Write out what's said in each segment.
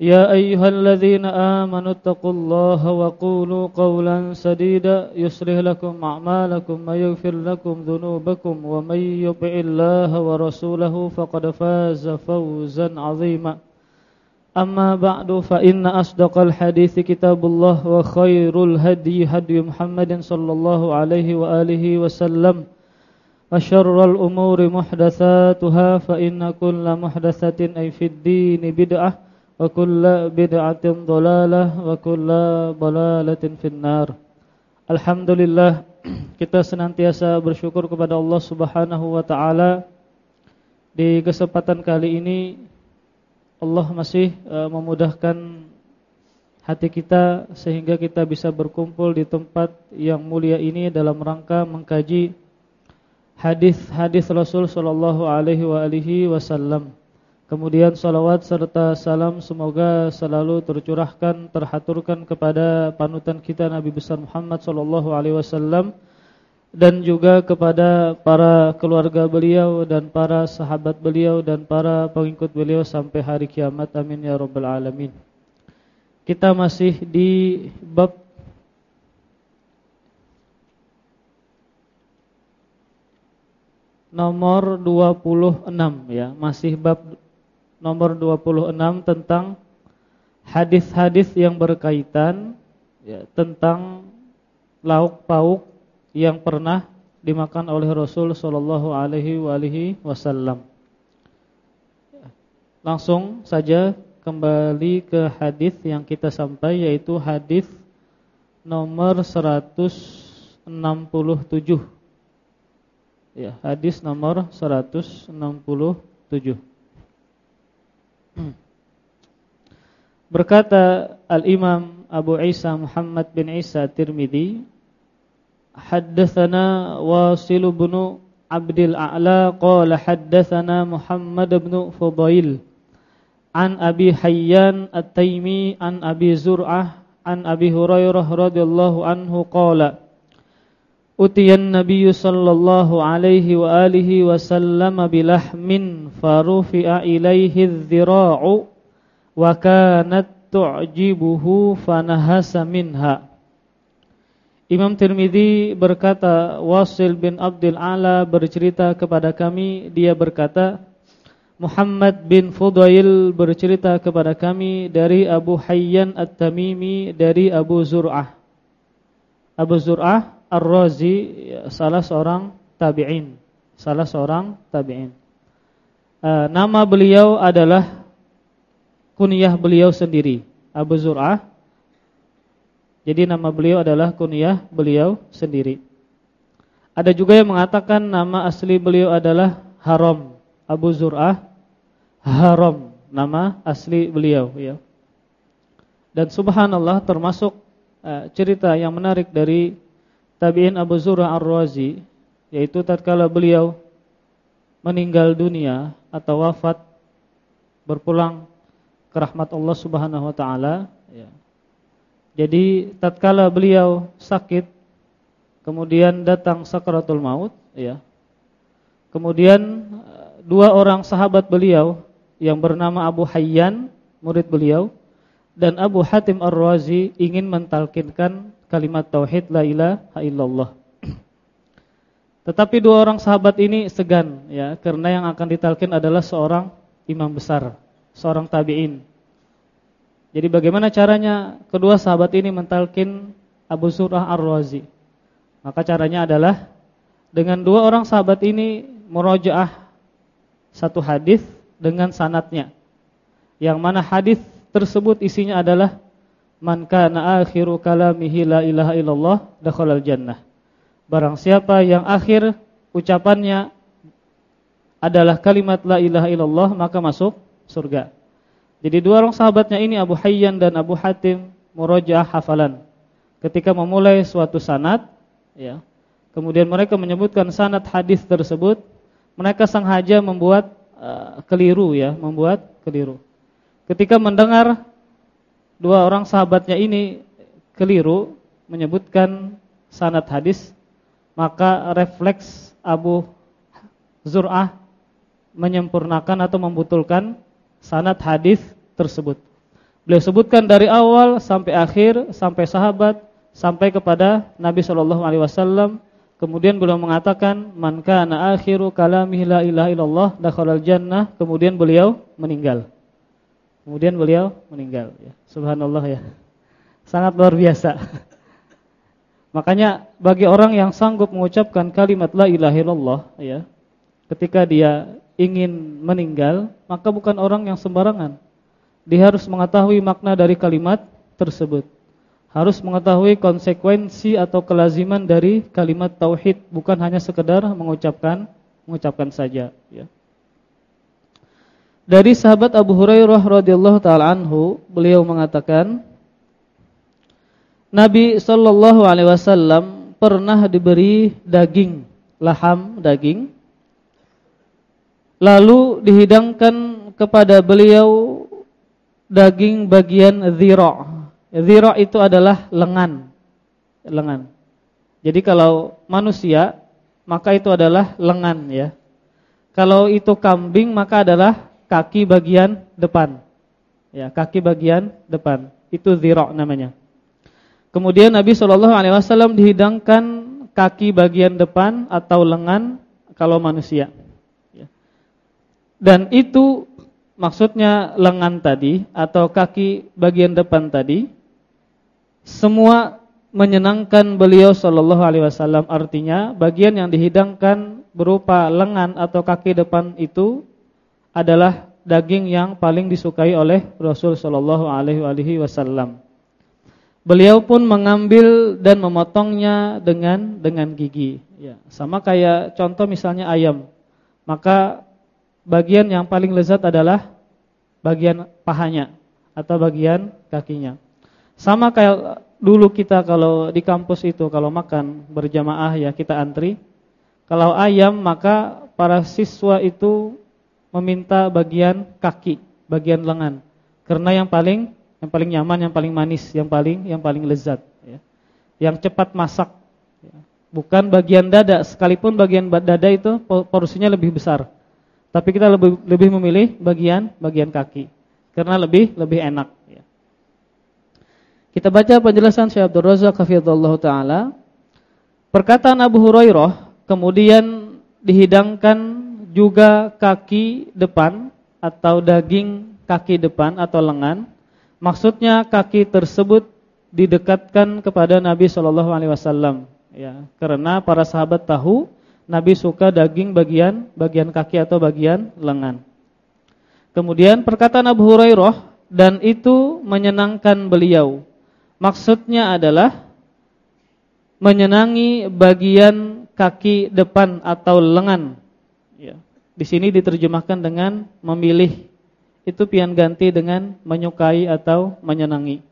يا أيها الذين آمنوا اتقوا الله وقولوا قولا سديدا يصلح لكم أعمالكم ويغفر لكم ذنوبكم ومن يطع الله ورسوله فقد فاز فوزا عظيما. أما بعد فإن أصدق الحديث كتاب الله وخير الهدي هدي محمد صلى الله عليه وآله وسلم. وشر الأمور محدثاتها فإن كل محدثة أي في الدين بدعة kullu bid'atin dhalalah wa kullu dhalalatin finnar. Alhamdulillah kita senantiasa bersyukur kepada Allah Subhanahu wa taala di kesempatan kali ini Allah masih uh, memudahkan hati kita sehingga kita bisa berkumpul di tempat yang mulia ini dalam rangka mengkaji hadis-hadis Rasul sallallahu alaihi wa alihi wasallam. Kemudian salawat serta salam semoga selalu tercurahkan, terhaturkan kepada panutan kita Nabi besar Muhammad sallallahu alaihi wasallam dan juga kepada para keluarga beliau dan para sahabat beliau dan para pengikut beliau sampai hari kiamat. Amin ya rabbal alamin. Kita masih di bab nomor 26 ya, masih bab nomor 26 tentang hadis-hadis yang berkaitan ya, tentang lauk pauk yang pernah dimakan oleh Rasul sallallahu alaihi wasallam. Langsung saja kembali ke hadis yang kita sampai yaitu hadis nomor 167. Ya, hadis nomor 167. Hmm. Berkata Al-Imam Abu Isa Muhammad bin Isa Tirmidzi, haddatsana Wasil bin Abdul A'la qala haddatsana Muhammad bin Fudail an Abi Hayyan At-Taimi an Abi Zur'ah an Abi Hurairah radhiyallahu anhu qala Sallallahu alaihi wa alihi wasallam bilahmin farufi'a ilaihi dhira'u wa kanat tu'jibuhu fanahasa minha Imam Tirmidzi berkata Wasil bin Abdul Ala bercerita kepada kami. Dia berkata Muhammad bin Fudail bercerita kepada kami dari Abu Hayyan At-Tamimi dari Abu Zur'ah. Abu Zur'ah Ar-Razi salah seorang tabi'in, salah seorang tabi'in. E, nama beliau adalah kunyah beliau sendiri, Abu Zur'ah. Jadi nama beliau adalah kunyah beliau sendiri. Ada juga yang mengatakan nama asli beliau adalah Haram, Abu Zur'ah Haram, nama asli beliau ya. Dan subhanallah termasuk uh, cerita yang menarik dari tabi'in Abu Zur'ah Ar-Razi yaitu tatkala beliau meninggal dunia atau wafat berpulang ke rahmat Allah Subhanahu wa taala ya. Jadi tatkala beliau sakit kemudian datang sakaratul maut ya. Kemudian dua orang sahabat beliau yang bernama Abu Hayyan murid beliau dan Abu Hatim Ar-Razi ingin mentalkinkan kalimat tauhid la ilaha illallah. Tetapi dua orang sahabat ini segan ya karena yang akan ditalkin adalah seorang imam besar, seorang tabi'in. Jadi bagaimana caranya kedua sahabat ini mentalkin Abu Surah Ar-Razi? Maka caranya adalah dengan dua orang sahabat ini murojaah satu hadis dengan sanatnya. Yang mana hadis tersebut isinya adalah man kana akhiru kalamihi la ilaha illallah dakhalal jannah. Barang siapa yang akhir ucapannya adalah kalimat la ilaha illallah maka masuk surga. Jadi dua orang sahabatnya ini Abu Hayyan dan Abu Hatim murojaah hafalan. Ketika memulai suatu sanad ya. Kemudian mereka menyebutkan sanad hadis tersebut, mereka sengaja membuat uh, keliru ya, membuat keliru. Ketika mendengar dua orang sahabatnya ini keliru menyebutkan sanad hadis, maka refleks Abu Zur'ah menyempurnakan atau membutulkan sanad hadis tersebut. Beliau sebutkan dari awal sampai akhir, sampai sahabat, sampai kepada Nabi Shallallahu alaihi wasallam. Kemudian beliau mengatakan, "Man kana akhiru kalamihi la ilaha illallah dakhalal jannah." Kemudian beliau meninggal. Kemudian beliau meninggal ya. Subhanallah ya. Sangat luar biasa. Makanya bagi orang yang sanggup mengucapkan kalimat la ilaha illallah ya, ketika dia ingin meninggal, maka bukan orang yang sembarangan. Dia harus mengetahui makna dari kalimat tersebut harus mengetahui konsekuensi atau kelaziman dari kalimat tauhid bukan hanya sekedar mengucapkan mengucapkan saja ya. Dari sahabat Abu Hurairah radhiyallahu taala anhu beliau mengatakan Nabi sallallahu alaihi wasallam pernah diberi daging laham daging lalu dihidangkan kepada beliau daging bagian zira' Zira itu adalah lengan. Lengan. Jadi kalau manusia maka itu adalah lengan ya. Kalau itu kambing maka adalah kaki bagian depan. Ya, kaki bagian depan. Itu zira namanya. Kemudian Nabi Shallallahu alaihi wasallam dihidangkan kaki bagian depan atau lengan kalau manusia. Ya. Dan itu maksudnya lengan tadi atau kaki bagian depan tadi semua menyenangkan beliau sallallahu alaihi wasallam artinya bagian yang dihidangkan berupa lengan atau kaki depan itu adalah daging yang paling disukai oleh Rasul sallallahu alaihi wasallam. Beliau pun mengambil dan memotongnya dengan dengan gigi. Ya, sama kayak contoh misalnya ayam. Maka bagian yang paling lezat adalah bagian pahanya atau bagian kakinya. Sama kayak dulu kita kalau di kampus itu kalau makan berjamaah ya kita antri. Kalau ayam maka para siswa itu meminta bagian kaki, bagian lengan. Karena yang paling yang paling nyaman, yang paling manis, yang paling yang paling lezat ya. Yang cepat masak. Ya. Bukan bagian dada, sekalipun bagian dada itu porsinya lebih besar. Tapi kita lebih lebih memilih bagian bagian kaki karena lebih lebih enak ya. Kita baca penjelasan Syekh Abdul Razak taala. Perkataan Abu Hurairah kemudian dihidangkan juga kaki depan atau daging kaki depan atau lengan. Maksudnya kaki tersebut didekatkan kepada Nabi Shallallahu alaihi wasallam ya, karena para sahabat tahu Nabi suka daging bagian bagian kaki atau bagian lengan. Kemudian perkataan Abu Hurairah dan itu menyenangkan beliau maksudnya adalah menyenangi bagian kaki depan atau lengan. Ya. Di sini diterjemahkan dengan memilih. Itu pian ganti dengan menyukai atau menyenangi.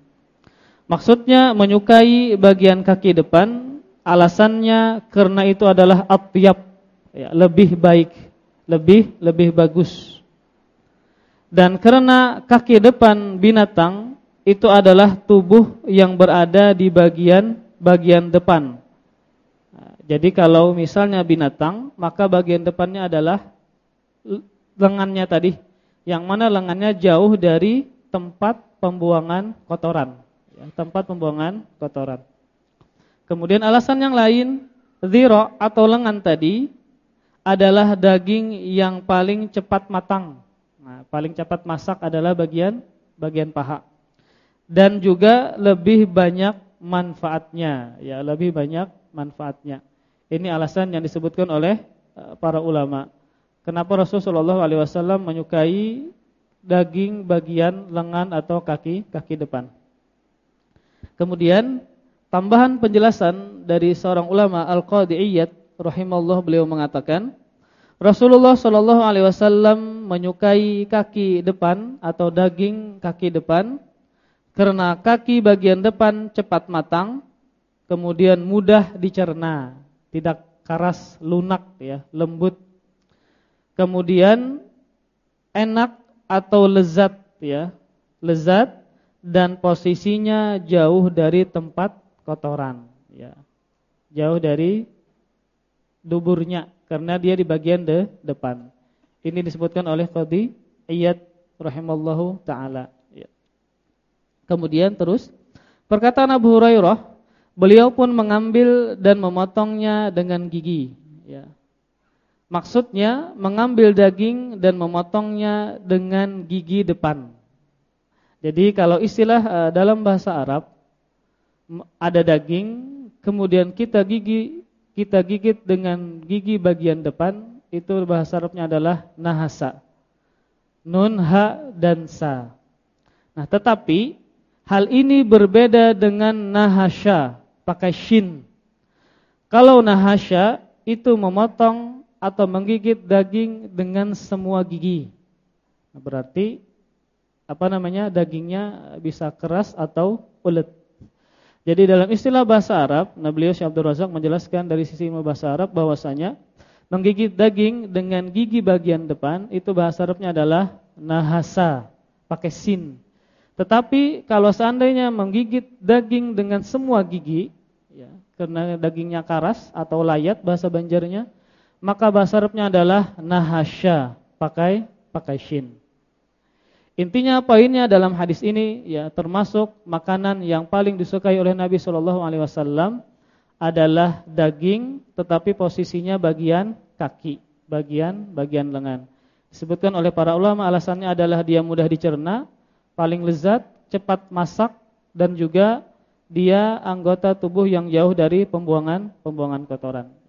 Maksudnya menyukai bagian kaki depan, alasannya karena itu adalah atyab, ya, lebih baik, lebih lebih bagus. Dan karena kaki depan binatang itu adalah tubuh yang berada di bagian bagian depan. Nah, jadi kalau misalnya binatang, maka bagian depannya adalah lengannya tadi, yang mana lengannya jauh dari tempat pembuangan kotoran, tempat pembuangan kotoran. Kemudian alasan yang lain, zero atau lengan tadi adalah daging yang paling cepat matang. Nah, paling cepat masak adalah bagian bagian paha dan juga lebih banyak manfaatnya ya lebih banyak manfaatnya Ini alasan yang disebutkan oleh uh, para ulama. Kenapa Rasulullah SAW menyukai daging bagian lengan atau kaki kaki depan? Kemudian tambahan penjelasan dari seorang ulama Al-Qadi Iyad rahimahullah beliau mengatakan Rasulullah wasallam menyukai kaki depan atau daging kaki depan karena kaki bagian depan cepat matang kemudian mudah dicerna, tidak keras, lunak ya, lembut. Kemudian enak atau lezat ya, lezat dan posisinya jauh dari tempat kotoran ya. Jauh dari duburnya karena dia di bagian de depan. Ini disebutkan oleh Qadi Iyad rahimallahu taala ya. Kemudian terus perkataan Abu Hurairah, beliau pun mengambil dan memotongnya dengan gigi ya. Maksudnya mengambil daging dan memotongnya dengan gigi depan. Jadi kalau istilah uh, dalam bahasa Arab ada daging, kemudian kita gigi kita gigit dengan gigi bagian depan, itu bahasa Arabnya adalah nahasa. Nun, ha, dan sa. Nah, tetapi hal ini berbeda dengan nahasya, pakai shin. Kalau nahasya itu memotong atau menggigit daging dengan semua gigi. Nah, berarti apa namanya dagingnya bisa keras atau ulet. Jadi dalam istilah bahasa Arab, Nabi Syekh Abdul Razak menjelaskan dari sisi ilmu bahasa Arab bahwasanya menggigit daging dengan gigi bagian depan itu bahasa Arabnya adalah nahasa, pakai sin. Tetapi kalau seandainya menggigit daging dengan semua gigi, ya, karena dagingnya karas atau layat bahasa Banjarnya, maka bahasa Arabnya adalah nahasya, pakai pakai shin. Intinya poinnya dalam hadis ini ya termasuk makanan yang paling disukai oleh Nabi Shallallahu alaihi wasallam adalah daging tetapi posisinya bagian kaki, bagian bagian lengan. Disebutkan oleh para ulama alasannya adalah dia mudah dicerna, paling lezat, cepat masak dan juga dia anggota tubuh yang jauh dari pembuangan pembuangan kotoran.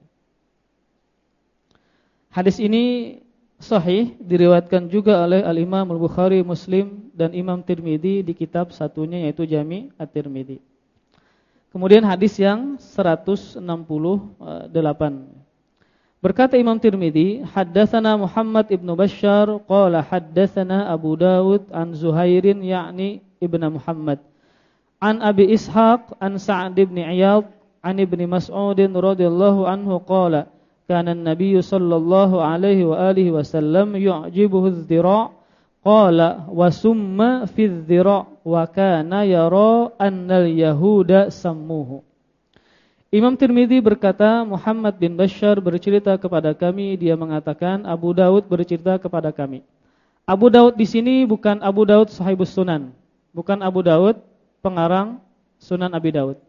Hadis ini sahih diriwayatkan juga oleh Al-Imam Al-Bukhari, Muslim dan Imam Tirmidzi di kitab satunya yaitu Jami At-Tirmidzi. Kemudian hadis yang 168. Berkata Imam Tirmidzi, haddatsana Muhammad ibnu Bashar qala haddatsana Abu Dawud an Zuhairin yakni ibnu Muhammad an Abi Ishaq an Sa'd ibn Iyad an Ibnu Mas'ud radhiyallahu anhu qala kana an-nabiy sallallahu alaihi wa alihi wasallam yu'jibuhu adh-dhira' qala wa summa fi adh-dhira' wa kana yara anna al-yahuda sammuhu. Imam Tirmidzi berkata Muhammad bin Bashar bercerita kepada kami dia mengatakan Abu Daud bercerita kepada kami. Abu Daud di sini bukan Abu Daud sahibus sunan bukan Abu Daud pengarang Sunan Abi Daud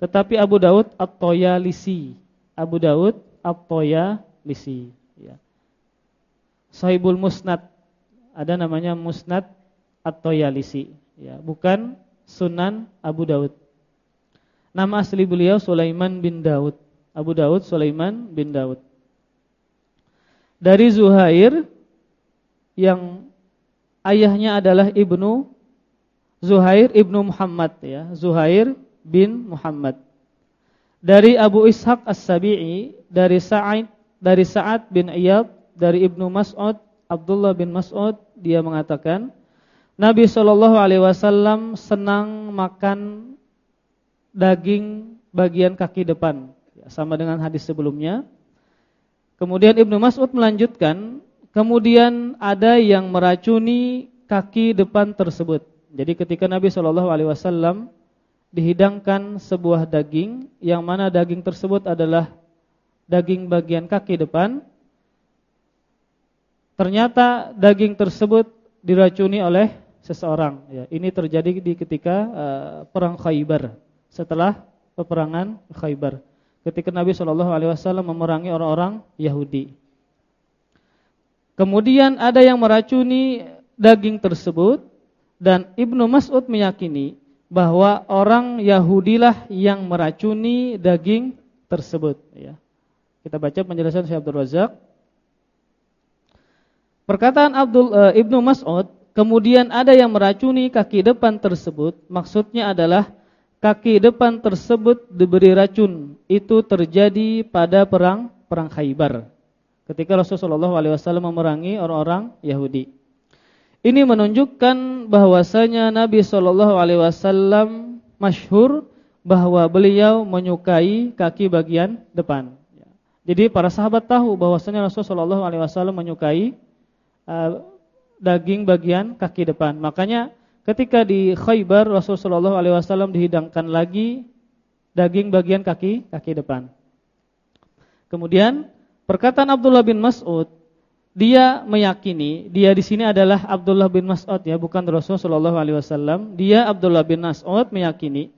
tetapi Abu Daud At-Toyalisi. Abu Daud At-Toyalisi ya. Sahibul Musnad ada namanya Musnad At-Toyalisi ya, bukan Sunan Abu Daud. Nama asli beliau Sulaiman bin Daud. Abu Daud Sulaiman bin Daud. Dari Zuhair yang ayahnya adalah Ibnu Zuhair Ibnu Muhammad ya, Zuhair bin Muhammad. Dari Abu Ishaq As-Sabi'i, dari Sa'id, dari Sa'ad bin Iyad, dari Ibnu Mas'ud, Abdullah bin Mas'ud, dia mengatakan, Nabi Shallallahu alaihi wasallam senang makan daging bagian kaki depan, ya, sama dengan hadis sebelumnya. Kemudian Ibnu Mas'ud melanjutkan, kemudian ada yang meracuni kaki depan tersebut. Jadi ketika Nabi Shallallahu alaihi wasallam dihidangkan sebuah daging yang mana daging tersebut adalah daging bagian kaki depan. Ternyata daging tersebut diracuni oleh seseorang. Ya, ini terjadi di ketika uh, perang Khaybar. Setelah peperangan Khaybar, ketika Nabi Shallallahu Alaihi Wasallam memerangi orang-orang Yahudi. Kemudian ada yang meracuni daging tersebut dan Ibnu Mas'ud meyakini bahwa orang Yahudilah yang meracuni daging tersebut ya. Kita baca penjelasan Syekh Abdul Razak. Perkataan Abdul uh, Ibnu Mas'ud, kemudian ada yang meracuni kaki depan tersebut, maksudnya adalah kaki depan tersebut diberi racun. Itu terjadi pada perang perang Khaybar. Ketika Rasulullah SAW memerangi orang-orang Yahudi. Ini menunjukkan bahwasanya Nabi Shallallahu alaihi wasallam masyhur bahwa beliau menyukai kaki bagian depan. Jadi para sahabat tahu bahwasanya Rasulullah Shallallahu alaihi wasallam menyukai uh, daging bagian kaki depan. Makanya ketika di Khaybar Rasulullah Shallallahu alaihi wasallam dihidangkan lagi daging bagian kaki kaki depan. Kemudian perkataan Abdullah bin Mas'ud dia meyakini dia di sini adalah Abdullah bin Mas'ud ya, bukan Rasulullah Shallallahu alaihi wasallam. Dia Abdullah bin Mas'ud meyakini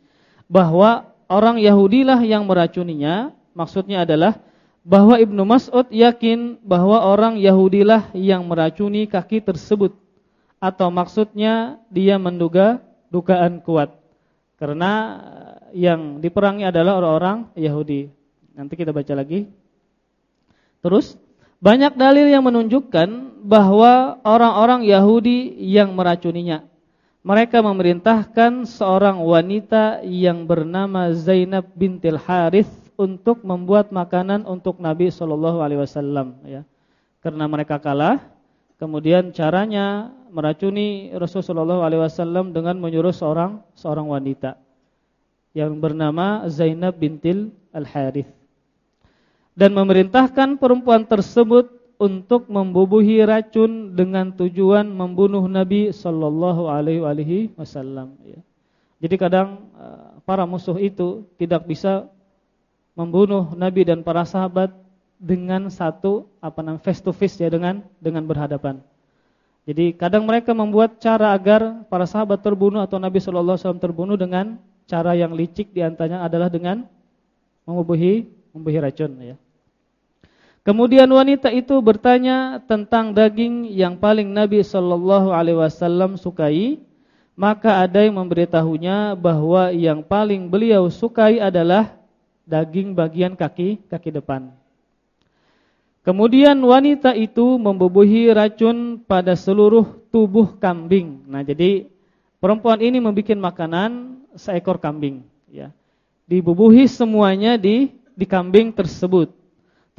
bahwa orang Yahudilah yang meracuninya. Maksudnya adalah bahwa Ibnu Mas'ud yakin bahwa orang Yahudilah yang meracuni kaki tersebut. Atau maksudnya dia menduga dugaan kuat. Karena yang diperangi adalah orang-orang Yahudi. Nanti kita baca lagi. Terus banyak dalil yang menunjukkan bahwa orang-orang Yahudi yang meracuninya. Mereka memerintahkan seorang wanita yang bernama Zainab bintil Harith untuk membuat makanan untuk Nabi Shallallahu Alaihi Wasallam. Ya, karena mereka kalah, kemudian caranya meracuni Rasulullah Shallallahu Alaihi Wasallam dengan menyuruh seorang seorang wanita yang bernama Zainab bintil Al Harith dan memerintahkan perempuan tersebut untuk membubuhi racun dengan tujuan membunuh Nabi sallallahu alaihi wasallam ya. Jadi kadang eh, para musuh itu tidak bisa membunuh Nabi dan para sahabat dengan satu apa namanya face to face ya dengan dengan berhadapan. Jadi kadang mereka membuat cara agar para sahabat terbunuh atau Nabi sallallahu alaihi wasallam terbunuh dengan cara yang licik di antaranya adalah dengan membubuhi membubuhi racun ya. Kemudian wanita itu bertanya tentang daging yang paling Nabi Shallallahu Alaihi Wasallam sukai, maka ada yang memberitahunya bahwa yang paling beliau sukai adalah daging bagian kaki kaki depan. Kemudian wanita itu membubuhi racun pada seluruh tubuh kambing. Nah, jadi perempuan ini membuat makanan seekor kambing, ya. Dibubuhi semuanya di di kambing tersebut.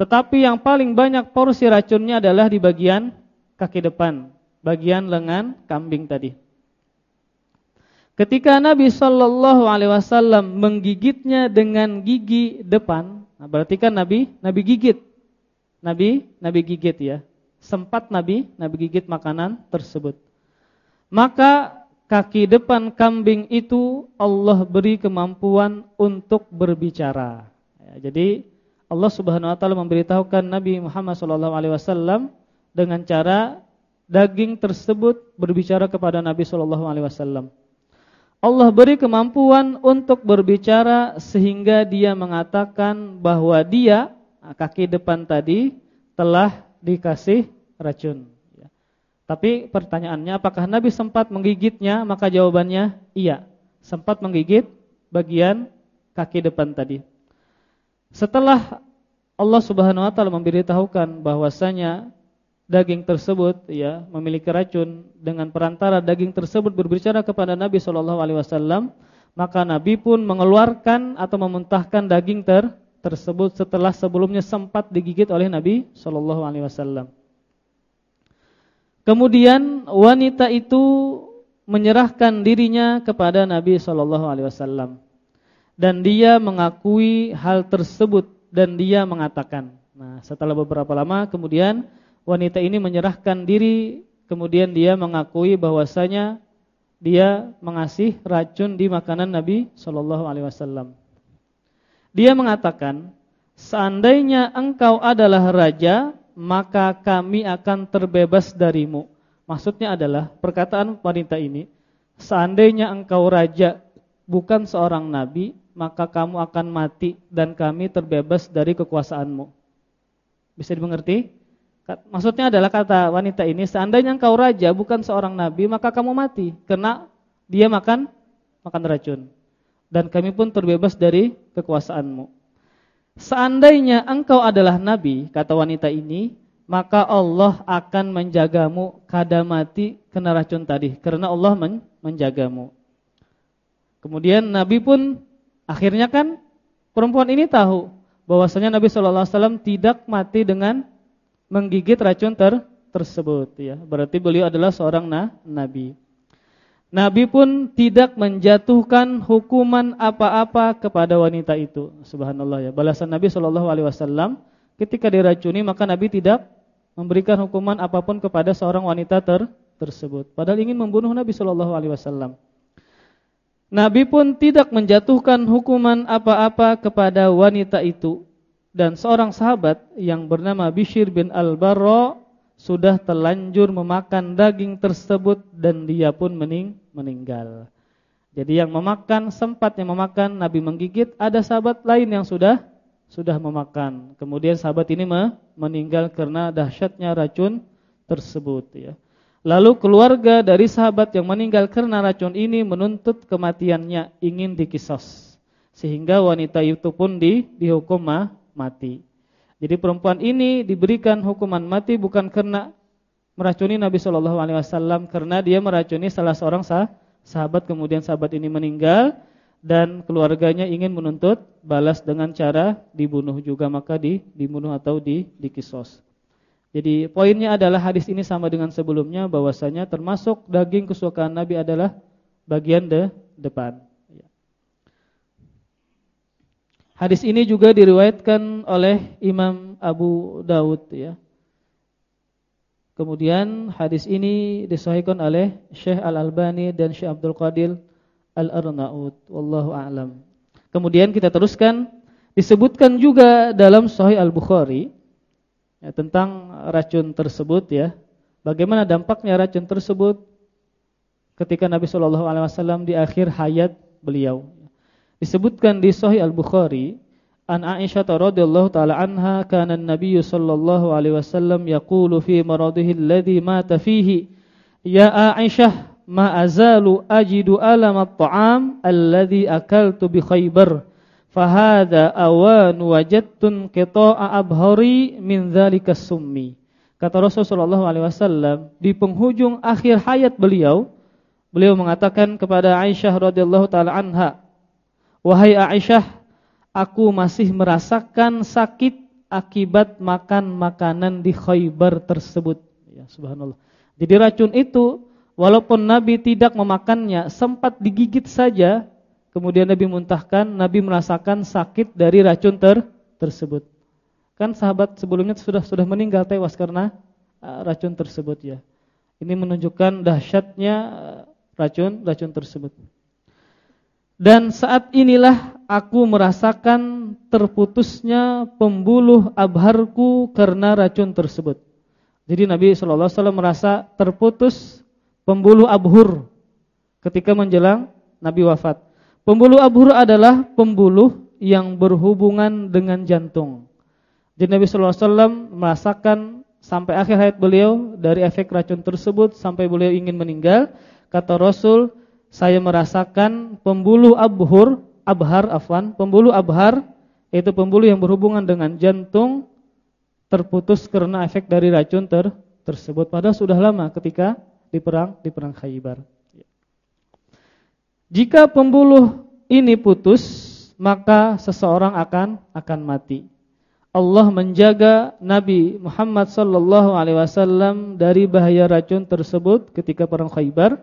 Tetapi yang paling banyak porsi racunnya adalah di bagian kaki depan, bagian lengan kambing tadi. Ketika Nabi Shallallahu Alaihi Wasallam menggigitnya dengan gigi depan, nah berarti kan Nabi Nabi gigit, Nabi Nabi gigit ya, sempat Nabi Nabi gigit makanan tersebut. Maka kaki depan kambing itu Allah beri kemampuan untuk berbicara. Ya, jadi Allah Subhanahu wa taala memberitahukan Nabi Muhammad sallallahu alaihi wasallam dengan cara daging tersebut berbicara kepada Nabi sallallahu alaihi wasallam. Allah beri kemampuan untuk berbicara sehingga dia mengatakan bahwa dia kaki depan tadi telah dikasih racun. Ya. Tapi pertanyaannya apakah Nabi sempat menggigitnya? Maka jawabannya iya, sempat menggigit bagian kaki depan tadi. Setelah Allah Subhanahu wa taala memberitahukan bahwasanya daging tersebut ya memiliki racun dengan perantara daging tersebut berbicara kepada Nabi sallallahu alaihi wasallam, maka Nabi pun mengeluarkan atau memuntahkan daging ter tersebut setelah sebelumnya sempat digigit oleh Nabi sallallahu alaihi wasallam. Kemudian wanita itu menyerahkan dirinya kepada Nabi sallallahu alaihi wasallam dan dia mengakui hal tersebut dan dia mengatakan. Nah, setelah beberapa lama kemudian wanita ini menyerahkan diri, kemudian dia mengakui bahwasanya dia mengasih racun di makanan Nabi Shallallahu alaihi wasallam. Dia mengatakan, "Seandainya engkau adalah raja, maka kami akan terbebas darimu." Maksudnya adalah perkataan wanita ini, "Seandainya engkau raja bukan seorang nabi, maka kamu akan mati dan kami terbebas dari kekuasaanmu. Bisa dimengerti? Maksudnya adalah kata wanita ini, seandainya engkau raja bukan seorang nabi, maka kamu mati karena dia makan makan racun. Dan kami pun terbebas dari kekuasaanmu. Seandainya engkau adalah nabi, kata wanita ini, maka Allah akan menjagamu kada mati kena racun tadi karena Allah men menjagamu. Kemudian Nabi pun akhirnya kan perempuan ini tahu bahwasanya Nabi Shallallahu alaihi wasallam tidak mati dengan menggigit racun ter tersebut ya. Berarti beliau adalah seorang na nabi. Nabi pun tidak menjatuhkan hukuman apa-apa kepada wanita itu. Subhanallah ya. Balasan Nabi Shallallahu alaihi wasallam ketika diracuni maka Nabi tidak memberikan hukuman apa pun kepada seorang wanita ter tersebut. Padahal ingin membunuh Nabi Shallallahu alaihi wasallam. Nabi pun tidak menjatuhkan hukuman apa-apa kepada wanita itu dan seorang sahabat yang bernama Bishir bin Al-Barra sudah telanjur memakan daging tersebut dan dia pun mening meninggal. Jadi yang memakan sempat yang memakan Nabi menggigit, ada sahabat lain yang sudah sudah memakan. Kemudian sahabat ini meninggal karena dahsyatnya racun tersebut ya. Lalu keluarga dari sahabat yang meninggal karena racun ini menuntut kematiannya, ingin dikisos. Sehingga wanita itu pun di, dihukum mati. Jadi perempuan ini diberikan hukuman mati bukan karena meracuni Nabi Shallallahu Alaihi Wasallam karena dia meracuni salah seorang sah, sahabat kemudian sahabat ini meninggal dan keluarganya ingin menuntut balas dengan cara dibunuh juga maka di dibunuh atau di dikisos. Jadi poinnya adalah hadis ini sama dengan sebelumnya bahwasanya termasuk daging kesukaan Nabi adalah bagian de, depan. Ya. Hadis ini juga diriwayatkan oleh Imam Abu Daud ya. Kemudian hadis ini disahihkan oleh Syekh Al-Albani dan Syekh Abdul Qadir Al-Arnaud. Wallahu a'lam. Kemudian kita teruskan disebutkan juga dalam Sahih Al-Bukhari ya, tentang racun tersebut ya. Bagaimana dampaknya racun tersebut ketika Nabi Shallallahu alaihi wasallam di akhir hayat beliau. Disebutkan di Sahih Al-Bukhari An Aisyah radhiyallahu taala anha kana an-nabiy sallallahu alaihi wasallam yaqulu fi maradihi alladhi mata fihi ya Aisyah ma azalu ajidu alam at-ta'am alladhi akaltu bi Khaybar fahada awan wajadtun qita'a abhari min dzalika summi kata Rasulullah wasallam di penghujung akhir hayat beliau beliau mengatakan kepada Aisyah radhiyallahu taala anha wahai Aisyah aku masih merasakan sakit akibat makan makanan di Khaybar tersebut. Ya, subhanallah. Jadi racun itu walaupun Nabi tidak memakannya, sempat digigit saja, kemudian Nabi muntahkan, Nabi merasakan sakit dari racun ter tersebut. Kan sahabat sebelumnya sudah sudah meninggal tewas karena uh, racun tersebut ya. Ini menunjukkan dahsyatnya uh, racun racun tersebut. Dan saat inilah aku merasakan terputusnya pembuluh abharku karena racun tersebut. Jadi Nabi Shallallahu Alaihi Wasallam merasa terputus pembuluh abhur ketika menjelang Nabi wafat. Pembuluh abhur adalah pembuluh yang berhubungan dengan jantung. Jadi Nabi Shallallahu Alaihi Wasallam merasakan sampai akhir hayat beliau dari efek racun tersebut sampai beliau ingin meninggal. Kata Rasul, saya merasakan pembuluh abhur, abhar afwan, pembuluh abhar yaitu pembuluh yang berhubungan dengan jantung terputus karena efek dari racun ter tersebut. Padahal sudah lama ketika di perang di perang Khaybar. Jika pembuluh ini putus, maka seseorang akan akan mati. Allah menjaga Nabi Muhammad sallallahu alaihi wasallam dari bahaya racun tersebut ketika perang Khaybar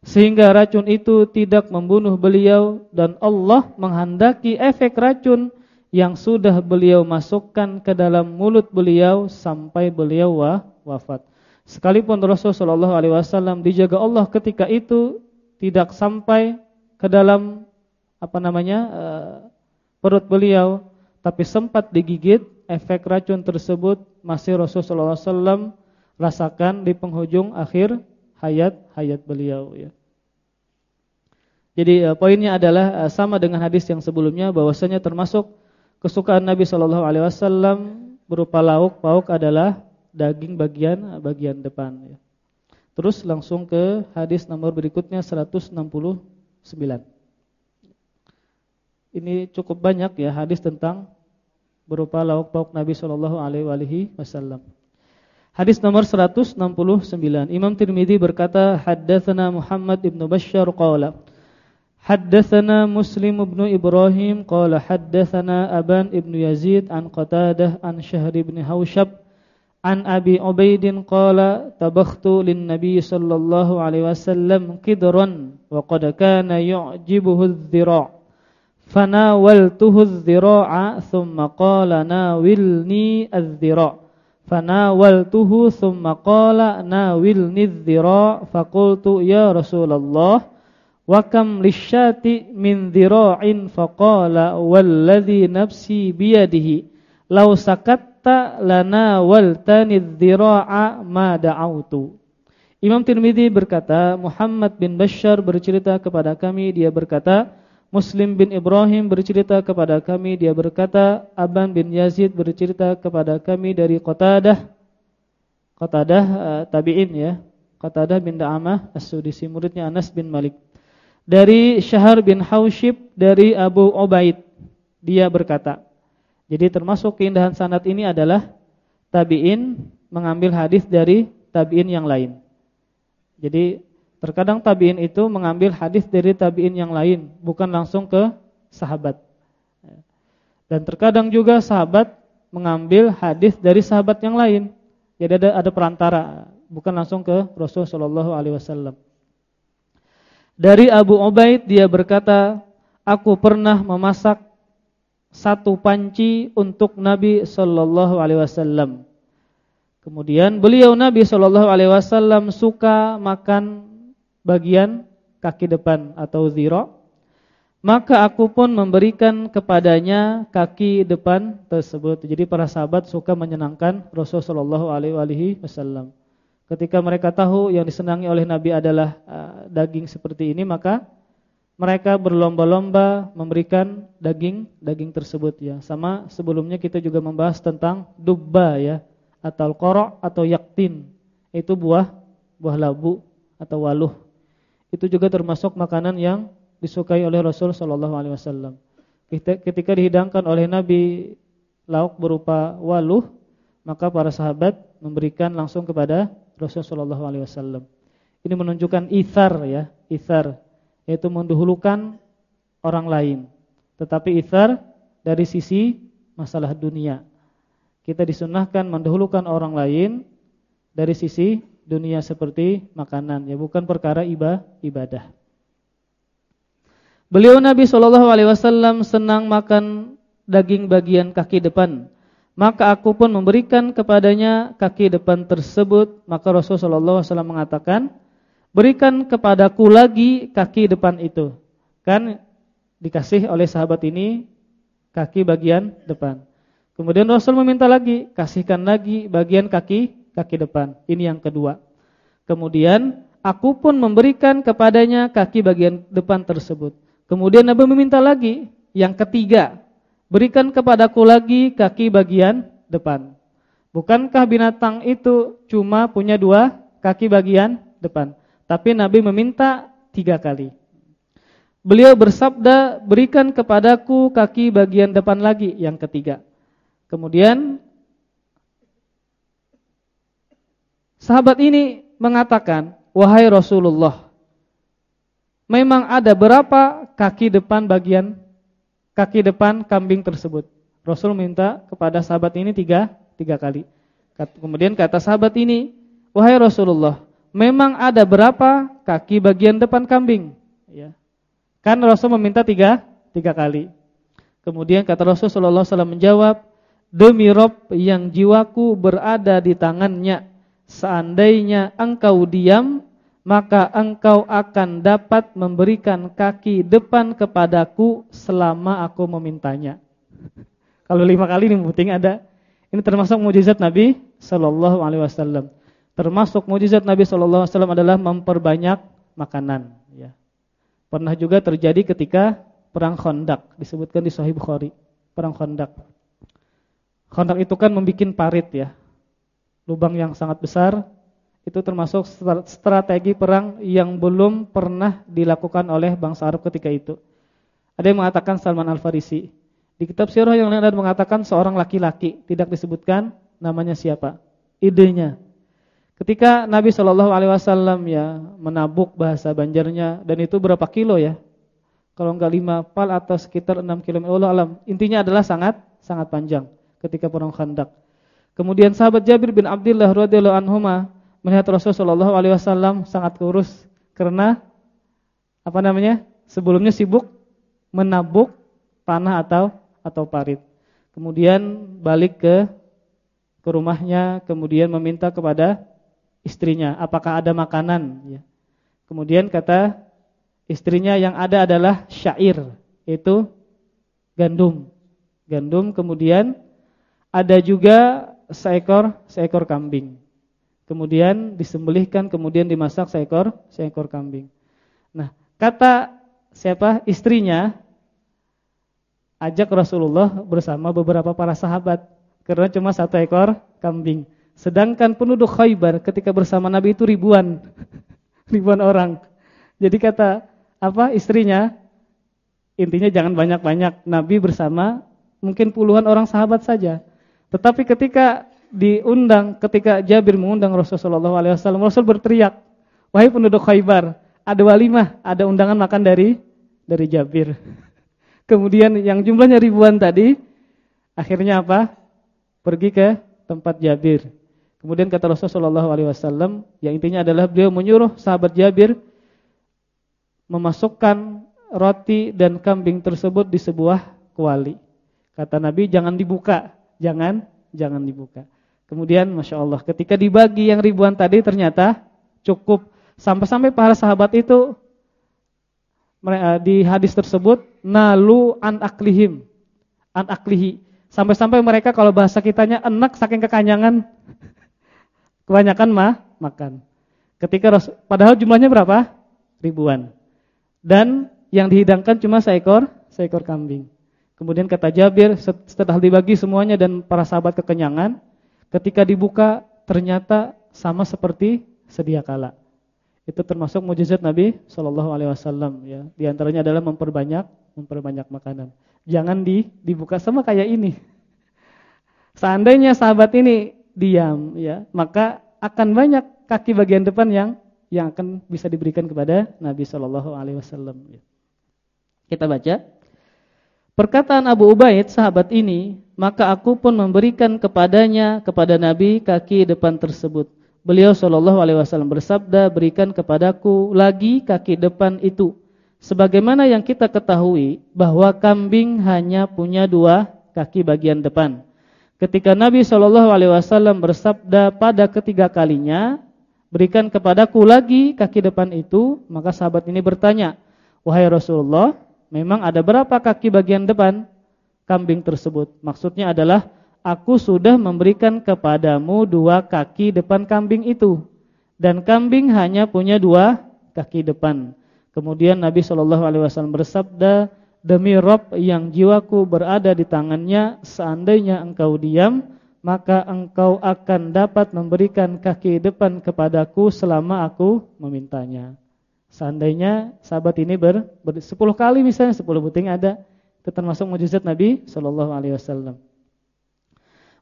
sehingga racun itu tidak membunuh beliau dan Allah menghendaki efek racun yang sudah beliau masukkan ke dalam mulut beliau sampai beliau wafat. Sekalipun Rasulullah SAW dijaga Allah ketika itu tidak sampai ke dalam apa namanya uh, perut beliau, tapi sempat digigit, efek racun tersebut masih Rasulullah SAW rasakan di penghujung akhir hayat hayat beliau ya. Jadi uh, poinnya adalah uh, sama dengan hadis yang sebelumnya bahwasanya termasuk kesukaan Nabi Shallallahu alaihi wasallam berupa lauk pauk adalah daging bagian bagian depan ya. Terus langsung ke hadis nomor berikutnya 169. Ini cukup banyak ya hadis tentang berupa lauk pauk Nabi Shallallahu alaihi wasallam. Hadis nomor 169. Imam Tirmizi berkata, "Haddatsana Muhammad ibnu Bashar qala" Haddatsana Muslim ibnu Ibrahim qala haddatsana Aban ibnu Yazid an Qatadah an Syahr ibn Haushab an Abi Ubaidin qala tabakhtu lin Nabi sallallahu alaihi wasallam qidran wa qad kana yu'jibuhu adh-dhira' fanawaltuhu adh-dhira'a thumma qala nawilni adh-dhira' fanawaltuhu thumma qala nawilni adh-dhira' faqultu ya Rasulullah Wa kam lisyati min dhira'in faqala walladhi nafsi biyadihi law sakatta lana dhira'a ma da'autu. Imam Tirmidzi berkata, Muhammad bin Bashar bercerita kepada kami, dia berkata, Muslim bin Ibrahim bercerita kepada kami, dia berkata, Aban bin Yazid bercerita kepada kami dari Qatadah, Qatadah uh, tabi'in ya, Qatadah bin Da'amah as-Sudisi, muridnya Anas bin Malik dari Syahar bin Haushib dari Abu Ubaid. Dia berkata, jadi termasuk keindahan sanad ini adalah tabi'in mengambil hadis dari tabi'in yang lain. Jadi terkadang tabi'in itu mengambil hadis dari tabi'in yang lain, bukan langsung ke sahabat. Dan terkadang juga sahabat mengambil hadis dari sahabat yang lain. Jadi ada ada perantara, bukan langsung ke Rasulullah sallallahu alaihi wasallam. Dari Abu Ubaid dia berkata, aku pernah memasak satu panci untuk Nabi sallallahu alaihi wasallam. Kemudian beliau Nabi sallallahu alaihi wasallam suka makan bagian kaki depan atau zira. Maka aku pun memberikan kepadanya kaki depan tersebut. Jadi para sahabat suka menyenangkan Rasulullah sallallahu alaihi wasallam. Ketika mereka tahu yang disenangi oleh Nabi adalah uh, daging seperti ini, maka mereka berlomba-lomba memberikan daging-daging tersebut ya. Sama sebelumnya kita juga membahas tentang dubba ya, atau korok atau yaktin. Itu buah buah labu atau waluh. Itu juga termasuk makanan yang disukai oleh Rasul sallallahu alaihi wasallam. Ketika dihidangkan oleh Nabi lauk berupa waluh, maka para sahabat memberikan langsung kepada Rasulullah SAW. Ini menunjukkan ithar ya, ithar yaitu mendahulukan orang lain. Tetapi ithar dari sisi masalah dunia. Kita disunahkan mendahulukan orang lain dari sisi dunia seperti makanan ya, bukan perkara ibadah. Beliau Nabi Shallallahu alaihi wasallam senang makan daging bagian kaki depan maka aku pun memberikan kepadanya kaki depan tersebut. Maka Rasulullah SAW mengatakan, berikan kepadaku lagi kaki depan itu. Kan dikasih oleh sahabat ini kaki bagian depan. Kemudian Rasul meminta lagi, kasihkan lagi bagian kaki kaki depan. Ini yang kedua. Kemudian aku pun memberikan kepadanya kaki bagian depan tersebut. Kemudian Nabi meminta lagi yang ketiga. Berikan kepadaku lagi kaki bagian depan. Bukankah binatang itu cuma punya dua kaki bagian depan? Tapi Nabi meminta tiga kali. Beliau bersabda, berikan kepadaku kaki bagian depan lagi yang ketiga. Kemudian sahabat ini mengatakan, wahai Rasulullah, memang ada berapa kaki depan bagian kaki depan kambing tersebut. Rasul minta kepada sahabat ini tiga, tiga kali. Kemudian kata sahabat ini, wahai Rasulullah, memang ada berapa kaki bagian depan kambing? Ya. Kan Rasul meminta tiga, tiga kali. Kemudian kata Rasul Sallallahu Alaihi Wasallam menjawab, demi Rob yang jiwaku berada di tangannya, seandainya engkau diam, maka engkau akan dapat memberikan kaki depan kepadaku selama aku memintanya. Kalau lima kali ini penting ada. Ini termasuk mujizat Nabi Shallallahu Alaihi Wasallam. Termasuk mujizat Nabi Wasallam adalah memperbanyak makanan. Ya. Pernah juga terjadi ketika perang Khandaq disebutkan di Sahih Bukhari. Perang Khandaq. Khandaq itu kan membuat parit ya, lubang yang sangat besar itu termasuk strategi perang yang belum pernah dilakukan oleh bangsa Arab ketika itu. Ada yang mengatakan Salman Al-Farisi. Di kitab sirah yang lain ada mengatakan seorang laki-laki, tidak disebutkan namanya siapa. Idenya. Ketika Nabi Shallallahu alaihi wasallam ya menabuk bahasa Banjarnya dan itu berapa kilo ya? Kalau enggak lima pal atau sekitar 6 km Allah alam. Intinya adalah sangat sangat panjang ketika perang Khandaq. Kemudian sahabat Jabir bin Abdullah radhiyallahu anhuma melihat Rasulullah Shallallahu alaihi wasallam sangat kurus karena apa namanya? Sebelumnya sibuk menabuk panah atau atau parit. Kemudian balik ke ke rumahnya, kemudian meminta kepada istrinya, apakah ada makanan ya. Kemudian kata istrinya yang ada adalah syair, itu gandum. Gandum kemudian ada juga seekor seekor kambing. Kemudian disembelihkan, kemudian dimasak seekor seekor kambing. Nah, kata siapa? Istrinya ajak Rasulullah bersama beberapa para sahabat karena cuma satu ekor kambing. Sedangkan penduduk Khaybar ketika bersama Nabi itu ribuan. ribuan orang. Jadi kata apa istrinya intinya jangan banyak-banyak. Nabi bersama mungkin puluhan orang sahabat saja. Tetapi ketika diundang ketika Jabir mengundang Rasulullah SAW, Rasul berteriak, "Wahai penduduk Khaybar, ada walimah, ada undangan makan dari dari Jabir." Kemudian yang jumlahnya ribuan tadi akhirnya apa? Pergi ke tempat Jabir. Kemudian kata Rasulullah SAW, yang intinya adalah beliau menyuruh sahabat Jabir memasukkan roti dan kambing tersebut di sebuah kuali. Kata Nabi jangan dibuka, jangan jangan dibuka. Kemudian masya Allah, ketika dibagi yang ribuan tadi ternyata cukup. Sampai-sampai para sahabat itu di hadis tersebut nalu an aklihim. An aklihi. Sampai-sampai mereka kalau bahasa kitanya enak saking kekanyangan kebanyakan mah makan ketika padahal jumlahnya berapa ribuan dan yang dihidangkan cuma seekor seekor kambing kemudian kata Jabir setelah dibagi semuanya dan para sahabat kekenyangan ketika dibuka ternyata sama seperti sedia kala itu termasuk mujizat Nabi Shallallahu Alaihi Wasallam ya. Di antaranya adalah memperbanyak memperbanyak makanan. Jangan di dibuka sama kayak ini. Seandainya sahabat ini diam ya, maka akan banyak kaki bagian depan yang yang akan bisa diberikan kepada Nabi Shallallahu Alaihi Wasallam. Ya. Kita baca. Perkataan Abu Ubaid sahabat ini, maka aku pun memberikan kepadanya kepada Nabi kaki depan tersebut. Beliau Shallallahu alaihi wasallam bersabda, "Berikan kepadaku lagi kaki depan itu." Sebagaimana yang kita ketahui bahwa kambing hanya punya dua kaki bagian depan. Ketika Nabi Shallallahu alaihi wasallam bersabda pada ketiga kalinya, "Berikan kepadaku lagi kaki depan itu," maka sahabat ini bertanya, "Wahai Rasulullah, memang ada berapa kaki bagian depan kambing tersebut?" Maksudnya adalah aku sudah memberikan kepadamu dua kaki depan kambing itu. Dan kambing hanya punya dua kaki depan. Kemudian Nabi Shallallahu Alaihi Wasallam bersabda, demi Rob yang jiwaku berada di tangannya, seandainya engkau diam, maka engkau akan dapat memberikan kaki depan kepadaku selama aku memintanya. Seandainya sahabat ini ber, ber 10 kali misalnya 10 buting ada, itu termasuk mujizat Nabi Shallallahu Alaihi Wasallam.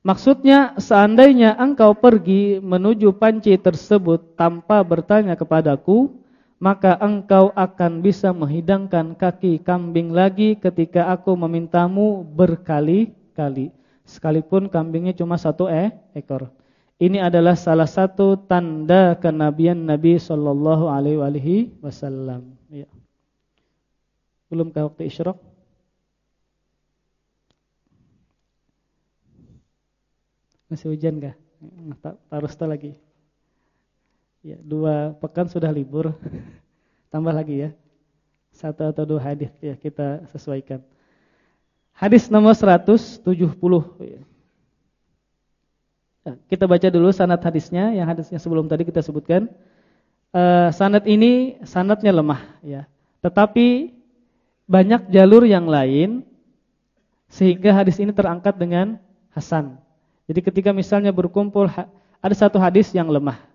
Maksudnya seandainya engkau pergi menuju panci tersebut tanpa bertanya kepadaku, maka engkau akan bisa menghidangkan kaki kambing lagi ketika aku memintamu berkali-kali. Sekalipun kambingnya cuma satu eh, ekor. Ini adalah salah satu tanda kenabian Nabi Shallallahu Alaihi Wasallam. Ya. Belum ke waktu isyrok? Masih hujan kah? Harus lagi. Ya, dua pekan sudah libur. Tambah lagi ya. Satu atau dua hadis ya kita sesuaikan. Hadis nomor 170 ya. Nah, kita baca dulu sanad hadisnya yang hadisnya sebelum tadi kita sebutkan. Uh, sanad ini sanadnya lemah ya. Tetapi banyak jalur yang lain sehingga hadis ini terangkat dengan hasan. Jadi ketika misalnya berkumpul ada satu hadis yang lemah.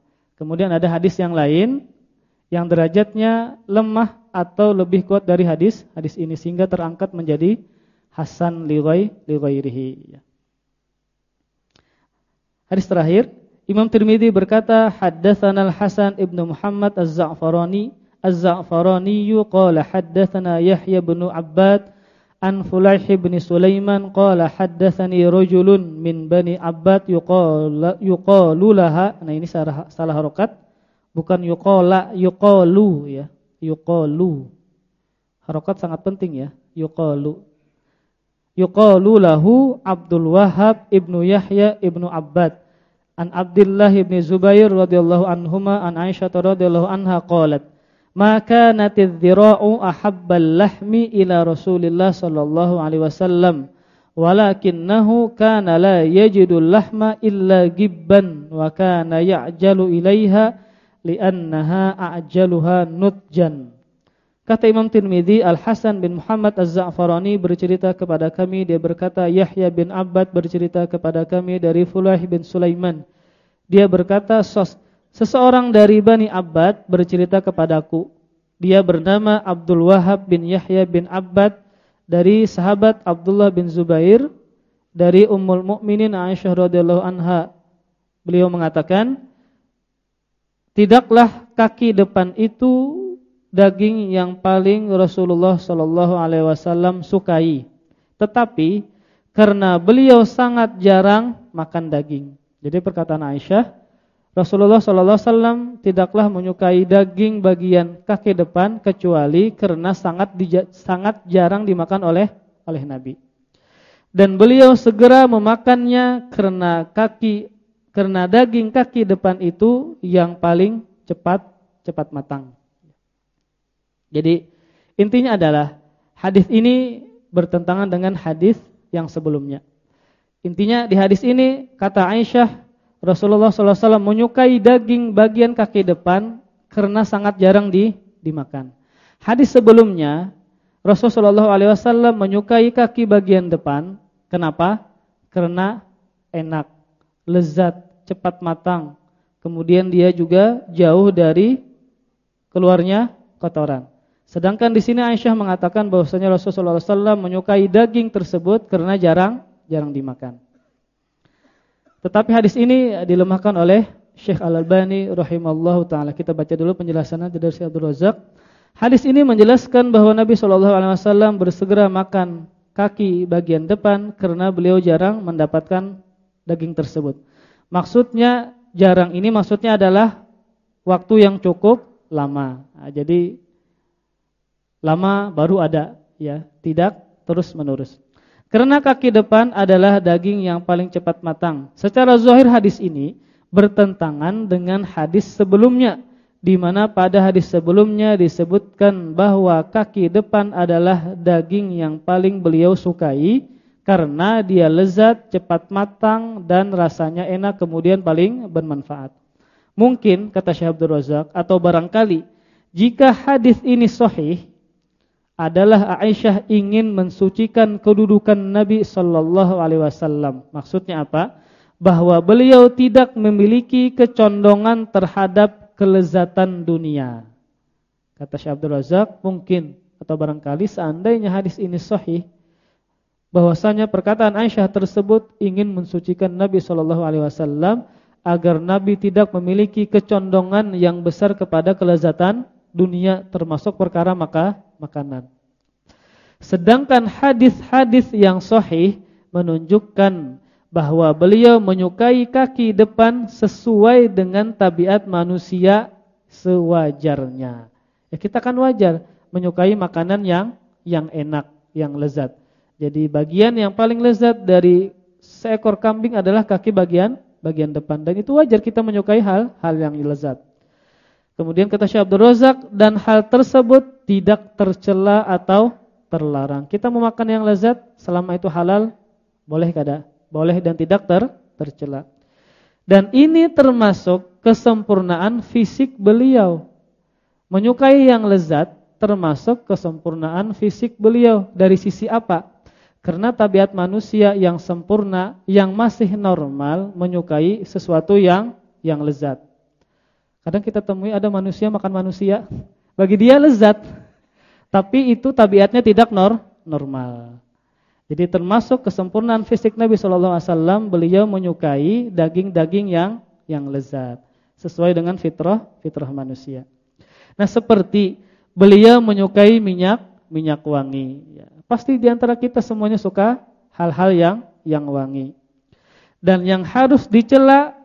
Kemudian ada hadis yang lain yang derajatnya lemah atau lebih kuat dari hadis hadis ini sehingga terangkat menjadi hasan li ghairihi. Hadis terakhir, Imam Tirmidzi berkata, haddatsana Al-Hasan ibnu Muhammad Az-Za'farani, Az-Za'farani qala haddatsana Yahya bin Abbad an Fulaih bin Sulaiman qala haddatsani rajulun min Bani Abbad yuqala yuqalu laha. Nah, ini salah salah harokat, bukan yuqala, yuqalu ya. Yuqalu. Harokat sangat penting ya, yuqalu. Yuqalu lahu Abdul Wahab ibnu Yahya ibnu Abbad An Abdullah bin Zubair radhiyallahu anhuma an Aisyah radhiyallahu anha qalat Ma kanatidh dhira'u ahabbal lahmi ila Rasulillah sallallahu alaihi wasallam walakinnahu kana la yajidu lahma illa gibban wa kana ya'jalu ilaiha li'annaha a'jaluha nutjan Kata Imam Tirmidzi, Al-Hasan bin Muhammad Az-Za'farani bercerita kepada kami, dia berkata Yahya bin Abbad bercerita kepada kami dari Fulah bin Sulaiman. Dia berkata, seseorang dari Bani Abbad bercerita kepadaku. Dia bernama Abdul Wahab bin Yahya bin Abbad dari sahabat Abdullah bin Zubair dari Ummul Mukminin Aisyah radhiyallahu anha. Beliau mengatakan, "Tidaklah kaki depan itu daging yang paling Rasulullah Shallallahu alaihi wasallam sukai. Tetapi karena beliau sangat jarang makan daging. Jadi perkataan Aisyah, Rasulullah Shallallahu alaihi wasallam tidaklah menyukai daging bagian kaki depan kecuali karena sangat sangat jarang dimakan oleh oleh Nabi. Dan beliau segera memakannya karena kaki karena daging kaki depan itu yang paling cepat cepat matang. Jadi intinya adalah hadis ini bertentangan dengan hadis yang sebelumnya. Intinya di hadis ini kata Aisyah Rasulullah SAW menyukai daging bagian kaki depan karena sangat jarang di, dimakan. Hadis sebelumnya Rasulullah SAW menyukai kaki bagian depan. Kenapa? Karena enak, lezat, cepat matang. Kemudian dia juga jauh dari keluarnya kotoran. Sedangkan di sini Aisyah mengatakan bahwasanya Rasulullah SAW menyukai daging tersebut karena jarang jarang dimakan. Tetapi hadis ini dilemahkan oleh Syekh Al-Albani rahimallahu taala. Kita baca dulu penjelasannya dari Syekh Abdul Razak. Hadis ini menjelaskan bahwa Nabi Shallallahu alaihi wasallam bersegera makan kaki bagian depan karena beliau jarang mendapatkan daging tersebut. Maksudnya jarang ini maksudnya adalah waktu yang cukup lama. Nah, jadi lama baru ada ya, tidak terus-menerus. Karena kaki depan adalah daging yang paling cepat matang. Secara zahir hadis ini bertentangan dengan hadis sebelumnya di mana pada hadis sebelumnya disebutkan bahwa kaki depan adalah daging yang paling beliau sukai karena dia lezat, cepat matang dan rasanya enak kemudian paling bermanfaat. Mungkin kata Syekh Abdul Razak atau barangkali jika hadis ini sahih adalah Aisyah ingin mensucikan kedudukan Nabi sallallahu alaihi wasallam. Maksudnya apa? Bahwa beliau tidak memiliki kecondongan terhadap kelezatan dunia. Kata Syekh Abdul Razak, mungkin atau barangkali seandainya hadis ini sahih bahwasanya perkataan Aisyah tersebut ingin mensucikan Nabi sallallahu alaihi wasallam agar Nabi tidak memiliki kecondongan yang besar kepada kelezatan dunia termasuk perkara maka makanan. Sedangkan hadis-hadis yang sahih menunjukkan bahwa beliau menyukai kaki depan sesuai dengan tabiat manusia sewajarnya. Ya kita kan wajar menyukai makanan yang yang enak, yang lezat. Jadi bagian yang paling lezat dari seekor kambing adalah kaki bagian bagian depan dan itu wajar kita menyukai hal hal yang lezat. Kemudian kata Syekh Abdul Razak dan hal tersebut tidak tercela atau terlarang. Kita memakan yang lezat selama itu halal boleh kada? Boleh dan tidak ter tercela. Dan ini termasuk kesempurnaan fisik beliau. Menyukai yang lezat termasuk kesempurnaan fisik beliau dari sisi apa? Karena tabiat manusia yang sempurna, yang masih normal menyukai sesuatu yang yang lezat. Kadang kita temui ada manusia makan manusia, bagi dia lezat. Tapi itu tabiatnya tidak nor normal. Jadi termasuk kesempurnaan fisik Nabi Shallallahu Alaihi Wasallam, beliau menyukai daging-daging yang yang lezat, sesuai dengan fitrah fitrah manusia. Nah seperti beliau menyukai minyak minyak wangi, ya, pasti di antara kita semuanya suka hal-hal yang yang wangi. Dan yang harus dicela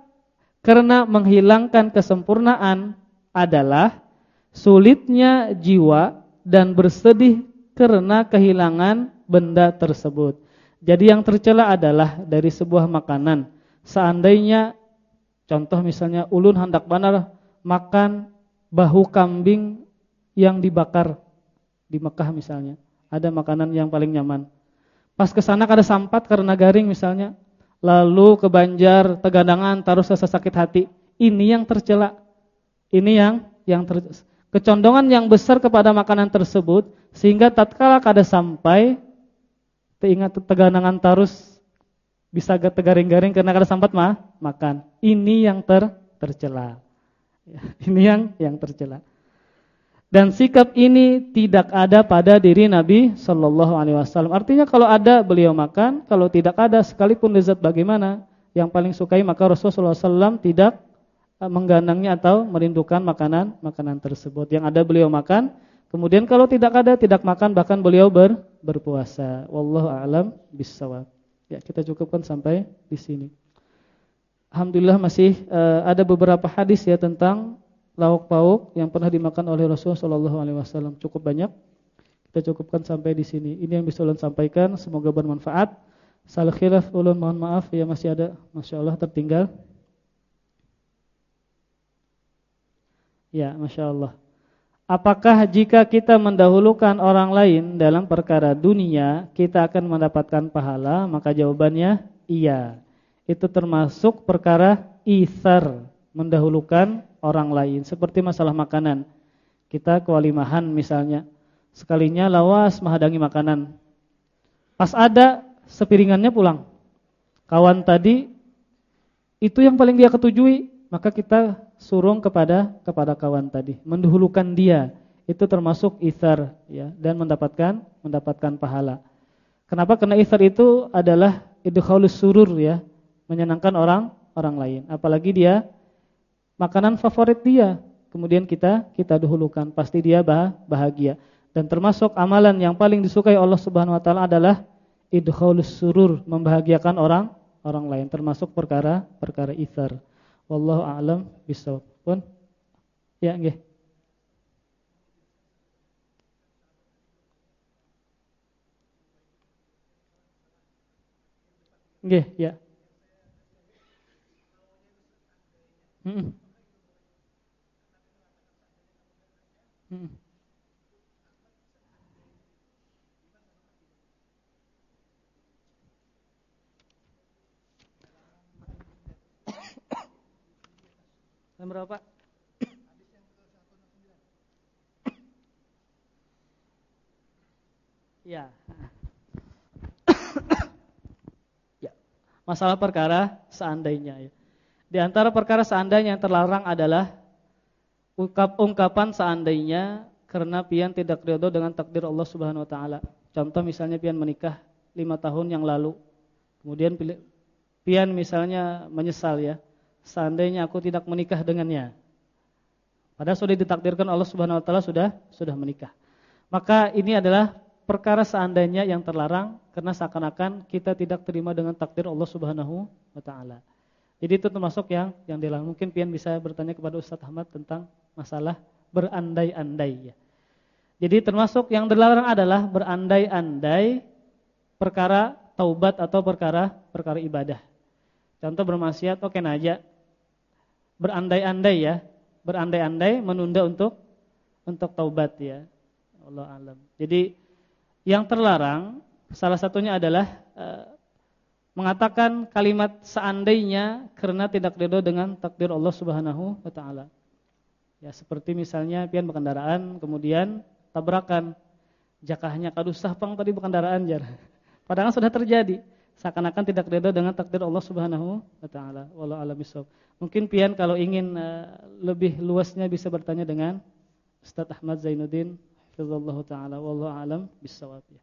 karena menghilangkan kesempurnaan adalah sulitnya jiwa dan bersedih karena kehilangan benda tersebut. Jadi yang tercela adalah dari sebuah makanan. Seandainya contoh misalnya ulun hendak banar makan bahu kambing yang dibakar di Mekah misalnya. Ada makanan yang paling nyaman. Pas ke sana ada sampat karena garing misalnya. Lalu ke Banjar, Tegadangan, taruh rasa sakit hati. Ini yang tercela. Ini yang yang ter, kecondongan yang besar kepada makanan tersebut sehingga tatkala kada sampai teringat teganangan tarus bisa tegaring-garing karena kada sempat mah makan. Ini yang ter tercela. Ini yang yang tercela. Dan sikap ini tidak ada pada diri Nabi Shallallahu Alaihi Wasallam. Artinya kalau ada beliau makan, kalau tidak ada sekalipun lezat bagaimana, yang paling sukai maka Rasulullah SAW tidak eh, menggandangnya atau merindukan makanan makanan tersebut. Yang ada beliau makan, Kemudian kalau tidak ada, tidak makan, bahkan beliau ber, berpuasa. Wallahu a'lam bishawab. Ya, kita cukupkan sampai di sini. Alhamdulillah masih uh, ada beberapa hadis ya tentang lauk pauk yang pernah dimakan oleh Rasulullah wasallam. Cukup banyak. Kita cukupkan sampai di sini. Ini yang bisa ulun sampaikan, semoga bermanfaat. Salah khilaf ulun mohon maaf ya masih ada Masya Allah tertinggal. Ya, Masya Allah. Apakah jika kita mendahulukan orang lain dalam perkara dunia, kita akan mendapatkan pahala? Maka jawabannya iya. Itu termasuk perkara isar, mendahulukan orang lain. Seperti masalah makanan. Kita kewalimahan misalnya. Sekalinya lawas menghadangi makanan. Pas ada, sepiringannya pulang. Kawan tadi, itu yang paling dia ketujui. Maka kita surung kepada kepada kawan tadi, mendahulukan dia. Itu termasuk ithar ya dan mendapatkan mendapatkan pahala. Kenapa? Karena ithar itu adalah idkhalus surur ya, menyenangkan orang orang lain. Apalagi dia makanan favorit dia, kemudian kita kita dahulukan, pasti dia bahagia. Dan termasuk amalan yang paling disukai Allah Subhanahu wa taala adalah idkhalus surur, membahagiakan orang orang lain termasuk perkara perkara ithar. Wallahu a'lam bishawab. Pun? Ya, nggih. Nggih, ya. Heeh. Heeh. Yang berapa? Ya. ya. Masalah perkara seandainya ya. Di antara perkara seandainya yang terlarang adalah ungkapan seandainya karena pian tidak ridho dengan takdir Allah Subhanahu wa taala. Contoh misalnya pian menikah lima tahun yang lalu. Kemudian pian misalnya menyesal ya seandainya aku tidak menikah dengannya. Padahal sudah ditakdirkan Allah Subhanahu wa taala sudah sudah menikah. Maka ini adalah perkara seandainya yang terlarang karena seakan-akan kita tidak terima dengan takdir Allah Subhanahu wa taala. Jadi itu termasuk yang yang dilarang. Mungkin pian bisa bertanya kepada Ustaz Ahmad tentang masalah berandai-andai ya. Jadi termasuk yang dilarang adalah berandai-andai perkara taubat atau perkara perkara ibadah. Contoh bermaksiat oke okay, aja berandai-andai ya, berandai-andai menunda untuk untuk taubat ya. Allah alam. Jadi yang terlarang salah satunya adalah uh, mengatakan kalimat seandainya karena tidak ridho dengan takdir Allah Subhanahu wa taala. Ya seperti misalnya pian berkendaraan kemudian tabrakan jakahnya kadusah pang tadi berkendaraan jar. Padahal sudah terjadi seakan-akan tidak ridho dengan takdir Allah Subhanahu wa taala. Wallahu a'lam Mungkin pian kalau ingin uh, lebih luasnya bisa bertanya dengan Ustaz Ahmad Zainuddin hafizallahu taala wallahu a'lam bissawab. Ya.